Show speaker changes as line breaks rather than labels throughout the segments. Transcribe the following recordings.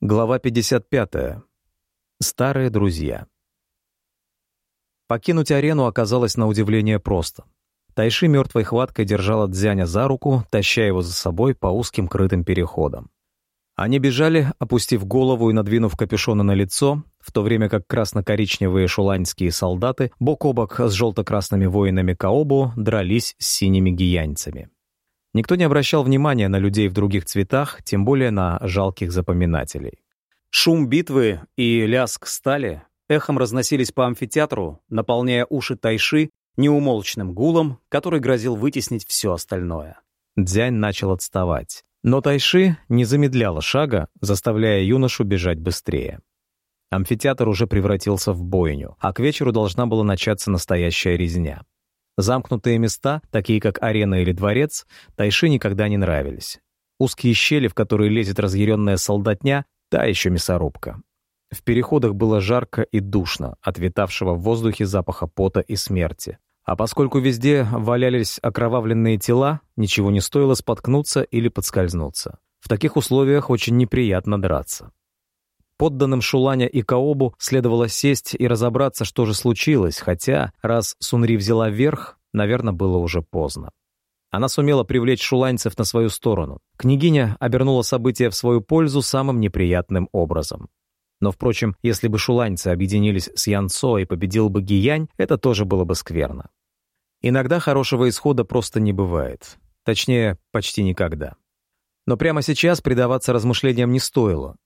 Глава 55. Старые друзья. Покинуть арену оказалось на удивление просто. Тайши мертвой хваткой держала Дзяня за руку, таща его за собой по узким крытым переходам. Они бежали, опустив голову и надвинув капюшоны на лицо, в то время как красно-коричневые шуланьские солдаты бок о бок с желто-красными воинами Каобу дрались с синими гияньцами. Никто не обращал внимания на людей в других цветах, тем более на жалких запоминателей. Шум битвы и лязг стали эхом разносились по амфитеатру, наполняя уши тайши неумолчным гулом, который грозил вытеснить все остальное. Дзянь начал отставать. Но Тайши не замедляла шага, заставляя юношу бежать быстрее. Амфитеатр уже превратился в бойню, а к вечеру должна была начаться настоящая резня. Замкнутые места, такие как арена или дворец, Тайши никогда не нравились. Узкие щели, в которые лезет разъяренная солдатня, та еще мясорубка. В переходах было жарко и душно от витавшего в воздухе запаха пота и смерти. А поскольку везде валялись окровавленные тела, ничего не стоило споткнуться или подскользнуться. В таких условиях очень неприятно драться. Подданным Шуланя и Каобу следовало сесть и разобраться, что же случилось, хотя, раз Сунри взяла верх, наверное, было уже поздно. Она сумела привлечь шуланьцев на свою сторону. Княгиня обернула события в свою пользу самым неприятным образом. Но, впрочем, если бы шуланьцы объединились с Янцо и победил бы Гиянь, это тоже было бы скверно. Иногда хорошего исхода просто не бывает. Точнее, почти никогда. Но прямо сейчас предаваться размышлениям не стоило.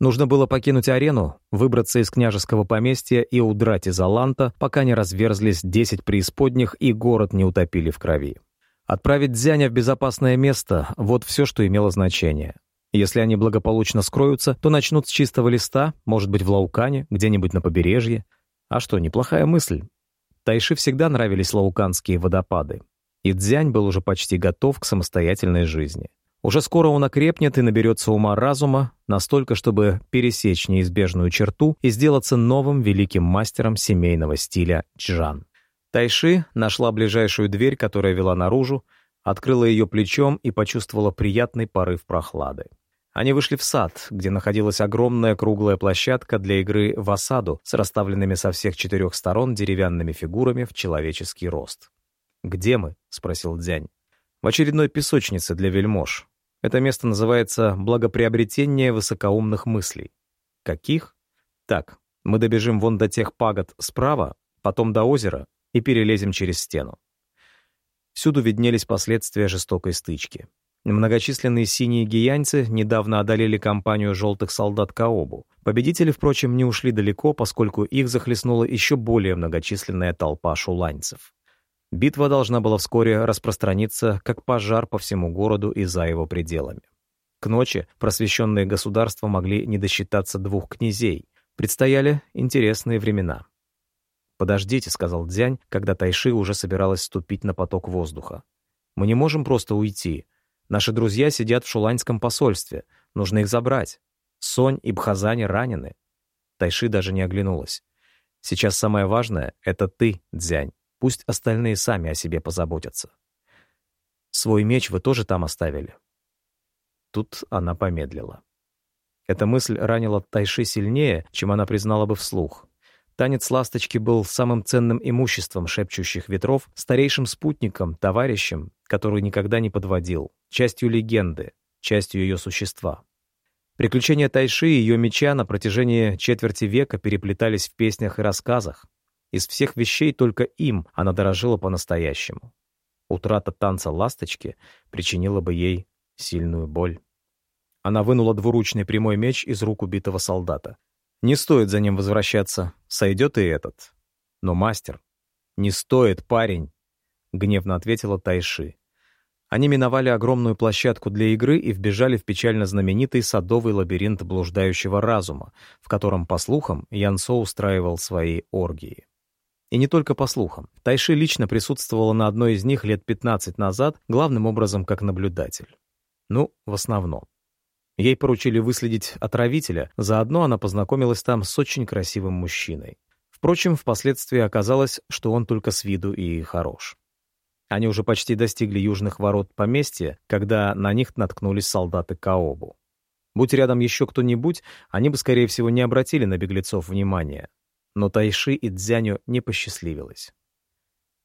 Нужно было покинуть арену, выбраться из княжеского поместья и удрать из Аланта, пока не разверзлись десять преисподних и город не утопили в крови. Отправить Дзяня в безопасное место — вот все, что имело значение. Если они благополучно скроются, то начнут с чистого листа, может быть, в Лаукане, где-нибудь на побережье. А что, неплохая мысль. Тайши всегда нравились лауканские водопады. И Дзянь был уже почти готов к самостоятельной жизни. Уже скоро он окрепнет и наберется ума-разума, настолько, чтобы пересечь неизбежную черту и сделаться новым великим мастером семейного стиля Чжан. Тайши нашла ближайшую дверь, которая вела наружу, открыла ее плечом и почувствовала приятный порыв прохлады. Они вышли в сад, где находилась огромная круглая площадка для игры в осаду с расставленными со всех четырех сторон деревянными фигурами в человеческий рост. «Где мы?» — спросил Дзянь. «В очередной песочнице для вельмож. Это место называется «Благоприобретение высокоумных мыслей». Каких? Так, мы добежим вон до тех пагод справа, потом до озера и перелезем через стену. Всюду виднелись последствия жестокой стычки. Многочисленные синие гияньцы недавно одолели компанию желтых солдат Каобу. Победители, впрочем, не ушли далеко, поскольку их захлестнула еще более многочисленная толпа шуланьцев. Битва должна была вскоре распространиться, как пожар по всему городу и за его пределами. К ночи просвещенные государства могли не досчитаться двух князей. Предстояли интересные времена. «Подождите», — сказал Дзянь, когда Тайши уже собиралась ступить на поток воздуха. «Мы не можем просто уйти. Наши друзья сидят в шуланьском посольстве. Нужно их забрать. Сонь и Бхазани ранены». Тайши даже не оглянулась. «Сейчас самое важное — это ты, Дзянь. Пусть остальные сами о себе позаботятся. Свой меч вы тоже там оставили?» Тут она помедлила. Эта мысль ранила Тайши сильнее, чем она признала бы вслух. Танец ласточки был самым ценным имуществом шепчущих ветров, старейшим спутником, товарищем, который никогда не подводил, частью легенды, частью ее существа. Приключения Тайши и ее меча на протяжении четверти века переплетались в песнях и рассказах, из всех вещей только им она дорожила по-настоящему. Утрата танца ласточки причинила бы ей сильную боль. Она вынула двуручный прямой меч из рук убитого солдата. Не стоит за ним возвращаться, сойдет и этот. Но мастер... «Не стоит, парень!» — гневно ответила Тайши. Они миновали огромную площадку для игры и вбежали в печально знаменитый садовый лабиринт блуждающего разума, в котором, по слухам, Янсо устраивал свои оргии. И не только по слухам. Тайши лично присутствовала на одной из них лет 15 назад, главным образом как наблюдатель. Ну, в основном. Ей поручили выследить отравителя, заодно она познакомилась там с очень красивым мужчиной. Впрочем, впоследствии оказалось, что он только с виду и хорош. Они уже почти достигли южных ворот поместья, когда на них наткнулись солдаты Каобу. Будь рядом еще кто-нибудь, они бы, скорее всего, не обратили на беглецов внимания. Но Тайши и Дзяню не посчастливилось.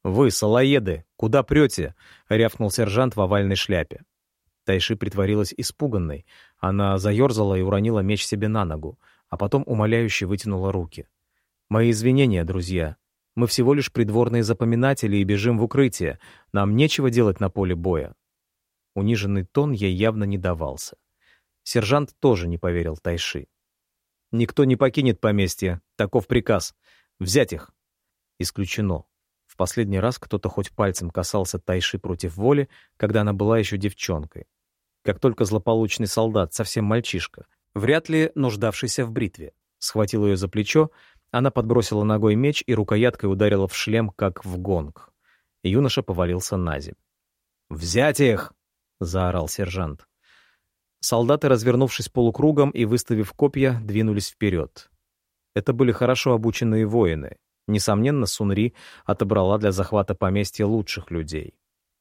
«Вы, салаеды, куда прете?» — рявкнул сержант в овальной шляпе. Тайши притворилась испуганной. Она заерзала и уронила меч себе на ногу, а потом умоляюще вытянула руки. «Мои извинения, друзья. Мы всего лишь придворные запоминатели и бежим в укрытие. Нам нечего делать на поле боя». Униженный тон ей явно не давался. Сержант тоже не поверил Тайши. «Никто не покинет поместье. Таков приказ. Взять их!» Исключено. В последний раз кто-то хоть пальцем касался Тайши против воли, когда она была еще девчонкой. Как только злополучный солдат, совсем мальчишка, вряд ли нуждавшийся в бритве, схватил ее за плечо, она подбросила ногой меч и рукояткой ударила в шлем, как в гонг. Юноша повалился на землю. «Взять их!» — заорал сержант. Солдаты, развернувшись полукругом и выставив копья, двинулись вперед. Это были хорошо обученные воины. Несомненно, Сунри отобрала для захвата поместья лучших людей.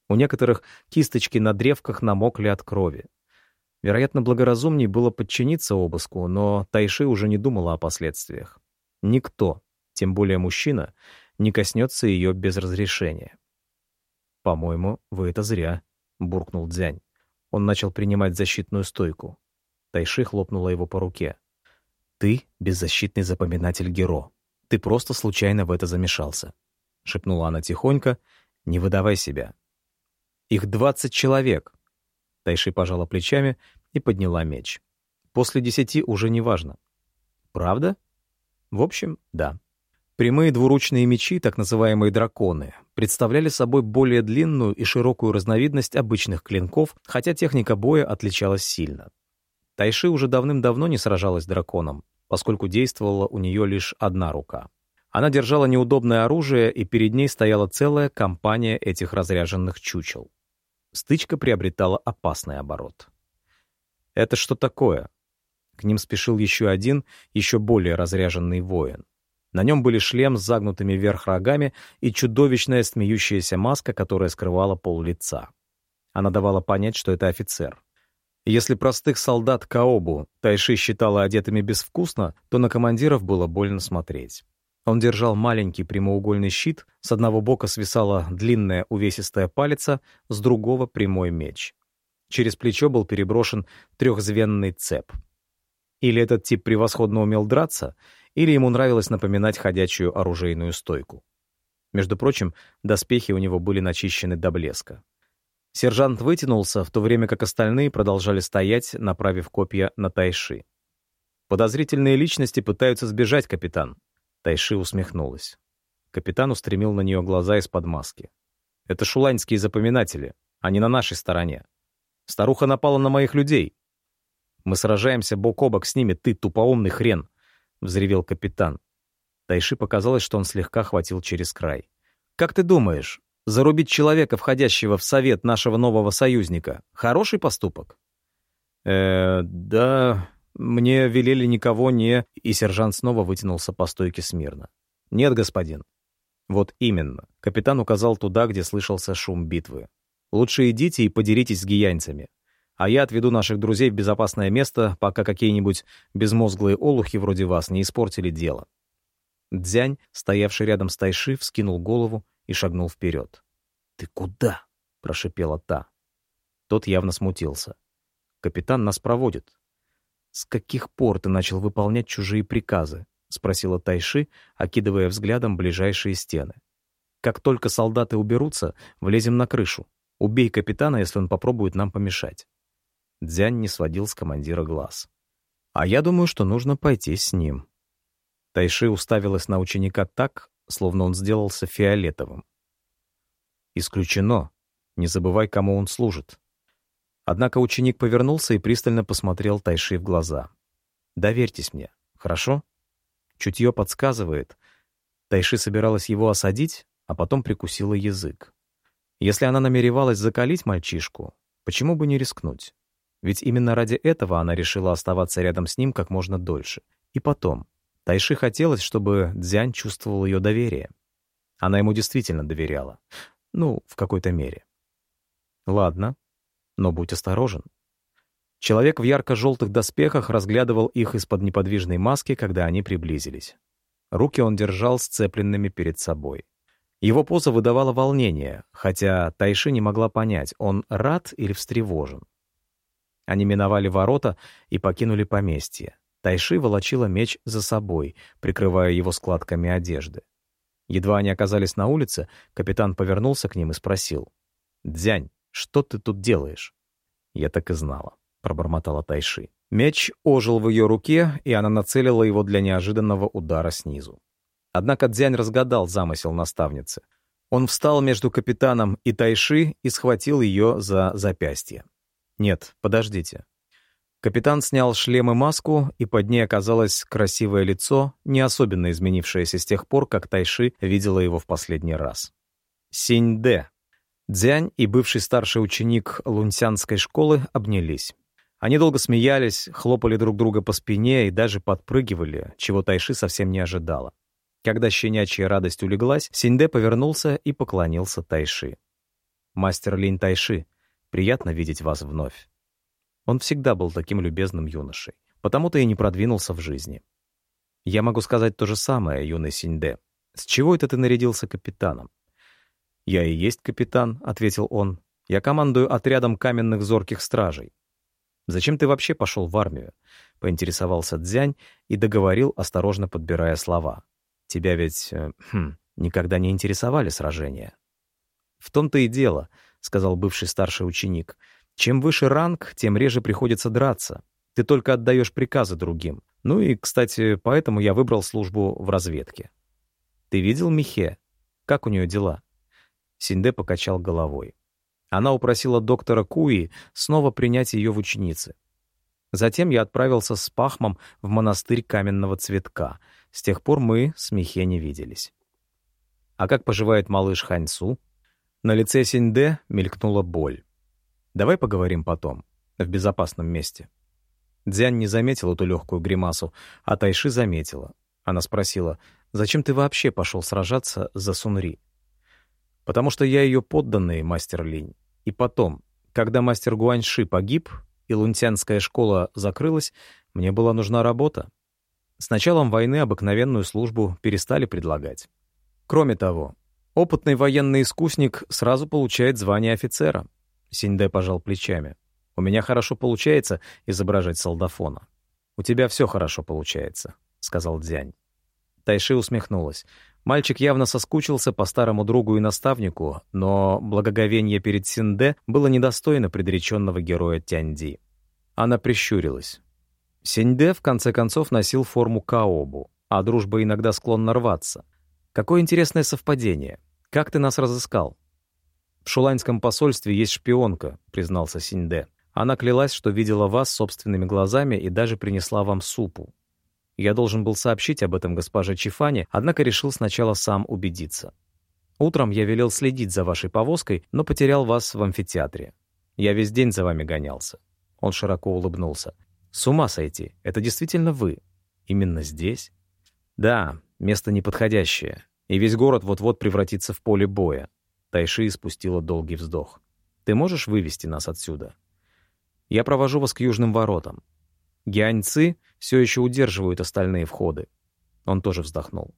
У некоторых кисточки на древках намокли от крови. Вероятно, благоразумней было подчиниться обыску, но Тайши уже не думала о последствиях. Никто, тем более мужчина, не коснется ее без разрешения. «По-моему, вы это зря», — буркнул Дзянь. Он начал принимать защитную стойку. Тайши хлопнула его по руке. «Ты — беззащитный запоминатель Геро. Ты просто случайно в это замешался», — шепнула она тихонько. «Не выдавай себя». «Их двадцать человек». Тайши пожала плечами и подняла меч. «После десяти уже не важно». «Правда?» В общем, да. Прямые двуручные мечи, так называемые драконы, представляли собой более длинную и широкую разновидность обычных клинков, хотя техника боя отличалась сильно. Тайши уже давным-давно не сражалась с драконом, поскольку действовала у нее лишь одна рука. Она держала неудобное оружие, и перед ней стояла целая компания этих разряженных чучел. Стычка приобретала опасный оборот. «Это что такое?» К ним спешил еще один, еще более разряженный воин. На нем были шлем с загнутыми вверх рогами и чудовищная смеющаяся маска, которая скрывала пол лица. Она давала понять, что это офицер. Если простых солдат Каобу Тайши считала одетыми безвкусно, то на командиров было больно смотреть. Он держал маленький прямоугольный щит, с одного бока свисала длинная увесистая палица, с другого — прямой меч. Через плечо был переброшен трехзвенный цеп — или этот тип превосходно умел драться, или ему нравилось напоминать ходячую оружейную стойку. Между прочим, доспехи у него были начищены до блеска. Сержант вытянулся, в то время как остальные продолжали стоять, направив копья на Тайши. «Подозрительные личности пытаются сбежать, капитан». Тайши усмехнулась. Капитан устремил на нее глаза из-под маски. «Это шуланьские запоминатели. Они на нашей стороне. Старуха напала на моих людей. Мы сражаемся бок о бок с ними, ты тупоумный хрен!» — взревел капитан. Тайши показалось, что он слегка хватил через край. «Как ты думаешь, зарубить человека, входящего в совет нашего нового союзника, хороший поступок?» «Э, да, мне велели никого не...» И сержант снова вытянулся по стойке смирно. «Нет, господин». «Вот именно». Капитан указал туда, где слышался шум битвы. «Лучше идите и подеритесь с гиянцами а я отведу наших друзей в безопасное место, пока какие-нибудь безмозглые олухи вроде вас не испортили дело». Дзянь, стоявший рядом с Тайши, вскинул голову и шагнул вперед. «Ты куда?» — прошипела та. Тот явно смутился. «Капитан нас проводит». «С каких пор ты начал выполнять чужие приказы?» — спросила Тайши, окидывая взглядом ближайшие стены. «Как только солдаты уберутся, влезем на крышу. Убей капитана, если он попробует нам помешать». Дзянь не сводил с командира глаз. «А я думаю, что нужно пойти с ним». Тайши уставилась на ученика так, словно он сделался фиолетовым. «Исключено. Не забывай, кому он служит». Однако ученик повернулся и пристально посмотрел Тайши в глаза. «Доверьтесь мне, хорошо?» Чутье подсказывает. Тайши собиралась его осадить, а потом прикусила язык. Если она намеревалась закалить мальчишку, почему бы не рискнуть? Ведь именно ради этого она решила оставаться рядом с ним как можно дольше. И потом, Тайши хотелось, чтобы Дзянь чувствовал ее доверие. Она ему действительно доверяла. Ну, в какой-то мере. Ладно, но будь осторожен. Человек в ярко-желтых доспехах разглядывал их из-под неподвижной маски, когда они приблизились. Руки он держал сцепленными перед собой. Его поза выдавала волнение, хотя Тайши не могла понять, он рад или встревожен. Они миновали ворота и покинули поместье. Тайши волочила меч за собой, прикрывая его складками одежды. Едва они оказались на улице, капитан повернулся к ним и спросил. «Дзянь, что ты тут делаешь?» «Я так и знала», — пробормотала Тайши. Меч ожил в ее руке, и она нацелила его для неожиданного удара снизу. Однако Дзянь разгадал замысел наставницы. Он встал между капитаном и Тайши и схватил ее за запястье. «Нет, подождите». Капитан снял шлем и маску, и под ней оказалось красивое лицо, не особенно изменившееся с тех пор, как Тайши видела его в последний раз. Синь-Дэ. Дзянь и бывший старший ученик лунсянской школы обнялись. Они долго смеялись, хлопали друг друга по спине и даже подпрыгивали, чего Тайши совсем не ожидала. Когда щенячья радость улеглась, Синьде повернулся и поклонился Тайши. «Мастер Линь Тайши, приятно видеть вас вновь». Он всегда был таким любезным юношей, потому-то и не продвинулся в жизни. «Я могу сказать то же самое, юный Синьде. С чего это ты нарядился капитаном?» «Я и есть капитан», — ответил он. «Я командую отрядом каменных зорких стражей. «Зачем ты вообще пошел в армию?» — поинтересовался Дзянь и договорил, осторожно подбирая слова. «Тебя ведь э, хм, никогда не интересовали сражения». «В том-то и дело», — сказал бывший старший ученик. «Чем выше ранг, тем реже приходится драться. Ты только отдаешь приказы другим. Ну и, кстати, поэтому я выбрал службу в разведке». «Ты видел Михе? Как у нее дела?» Синде покачал головой. Она упросила доктора Куи снова принять ее в ученицы. Затем я отправился с Пахмом в монастырь каменного цветка. С тех пор мы с Михе не виделись. А как поживает малыш Ханьсу? На лице Синьде мелькнула боль. Давай поговорим потом, в безопасном месте. Дзянь не заметил эту легкую гримасу, а Тайши заметила. Она спросила, «Зачем ты вообще пошел сражаться за Сунри?» «Потому что я ее подданный, мастер Линь. И потом, когда мастер Гуаньши погиб и лунтянская школа закрылась, мне была нужна работа. С началом войны обыкновенную службу перестали предлагать. Кроме того, опытный военный искусник сразу получает звание офицера. Синьде пожал плечами. «У меня хорошо получается изображать солдафона». «У тебя все хорошо получается», — сказал Дзянь. Тайши усмехнулась. Мальчик явно соскучился по старому другу и наставнику, но благоговение перед Синде было недостойно предреченного героя Тяньди. Она прищурилась. Синьде в конце концов носил форму Каобу, а дружба иногда склонна рваться. Какое интересное совпадение. Как ты нас разыскал? В Шуланьском посольстве есть шпионка, признался Синьде. Она клялась, что видела вас собственными глазами и даже принесла вам супу. Я должен был сообщить об этом госпоже Чифане, однако решил сначала сам убедиться. Утром я велел следить за вашей повозкой, но потерял вас в амфитеатре. Я весь день за вами гонялся. Он широко улыбнулся. С ума сойти, это действительно вы. Именно здесь? Да, место неподходящее. И весь город вот-вот превратится в поле боя. Тайши испустила долгий вздох. Ты можешь вывести нас отсюда? Я провожу вас к южным воротам. Гианьцы все еще удерживают остальные входы. Он тоже вздохнул.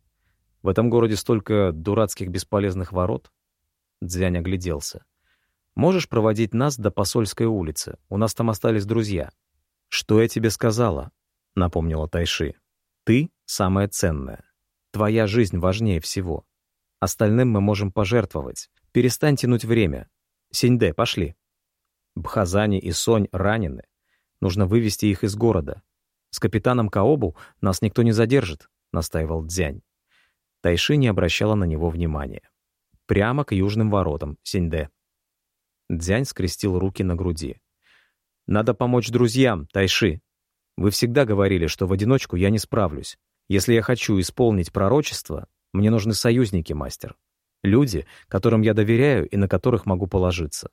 В этом городе столько дурацких бесполезных ворот. Дзянь огляделся. Можешь проводить нас до посольской улицы? У нас там остались друзья. Что я тебе сказала? Напомнила Тайши. Ты самое ценное. Твоя жизнь важнее всего. Остальным мы можем пожертвовать. Перестань тянуть время. Синьде, пошли. Бхазани и Сонь ранены. Нужно вывести их из города. С капитаном Каобу нас никто не задержит, настаивал Дзянь. Тайши не обращала на него внимания. Прямо к южным воротам, Синьде. Дзянь скрестил руки на груди. «Надо помочь друзьям, Тайши. Вы всегда говорили, что в одиночку я не справлюсь. Если я хочу исполнить пророчество, мне нужны союзники, мастер. Люди, которым я доверяю и на которых могу положиться.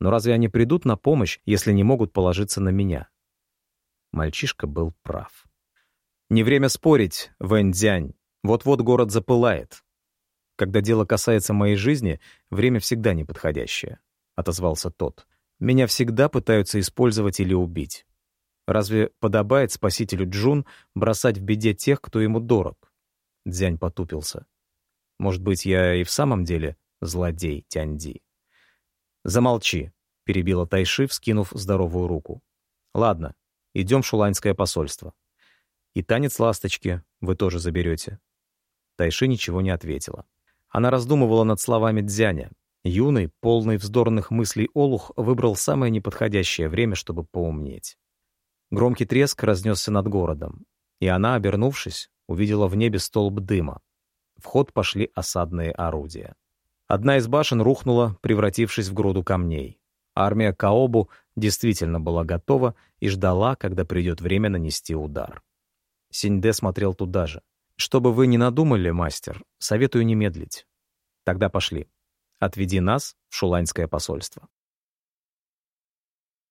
Но разве они придут на помощь, если не могут положиться на меня? Мальчишка был прав. Не время спорить, Вэньцзянь. Вот-вот город запылает. Когда дело касается моей жизни, время всегда неподходящее, — отозвался тот. Меня всегда пытаются использовать или убить. Разве подобает спасителю Джун бросать в беде тех, кто ему дорог? Дзянь потупился. Может быть, я и в самом деле злодей Тяньди? Замолчи, перебила Тайши, вскинув здоровую руку. Ладно, идем в Шуланьское посольство. И танец ласточки вы тоже заберете. Тайши ничего не ответила. Она раздумывала над словами Дзяня. Юный, полный вздорных мыслей Олух выбрал самое неподходящее время, чтобы поумнеть. Громкий треск разнесся над городом, и она, обернувшись, увидела в небе столб дыма. В ход пошли осадные орудия. Одна из башен рухнула, превратившись в груду камней. Армия Каобу действительно была готова и ждала, когда придет время нанести удар. Синьде смотрел туда же. «Что бы вы ни надумали, мастер, советую не медлить. Тогда пошли. Отведи нас в Шуланьское посольство».